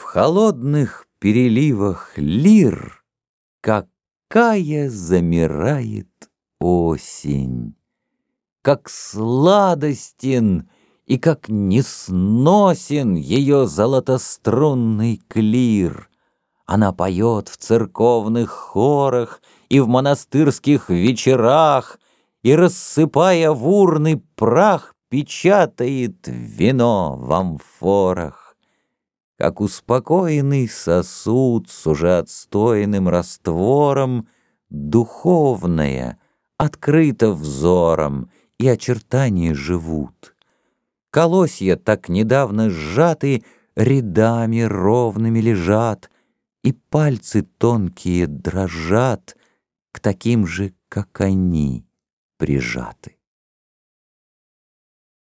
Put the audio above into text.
В холодных переливах лир Какая замирает осень! Как сладостен и как несносен Ее золотострунный клир! Она поет в церковных хорах И в монастырских вечерах, И, рассыпая в урны прах, Печатает вино в амфорах как успокоенный сосуд с уже отстойным раствором, духовное, открыто взором, и очертания живут. Колосья, так недавно сжаты, рядами ровными лежат, и пальцы тонкие дрожат к таким же, как они, прижаты.